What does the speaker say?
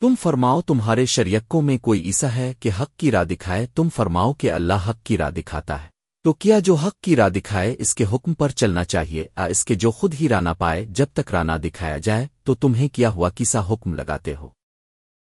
تم فرماؤ تمہارے شریکوں میں کوئی ایسا ہے کہ حق کی راہ دکھائے، تم فرماؤ کہ اللہ حق کی راہ دکھاتا ہے۔ تو کیا جو حق کی راہ دکھائے، اس کے حکم پر چلنا چاہیے؟ آ، اس کے جو خود ہی رانا پائے، جب تک رانا دکھایا جائے، تو تمہیں کیا ہوا کسا حکم لگاتے ہو؟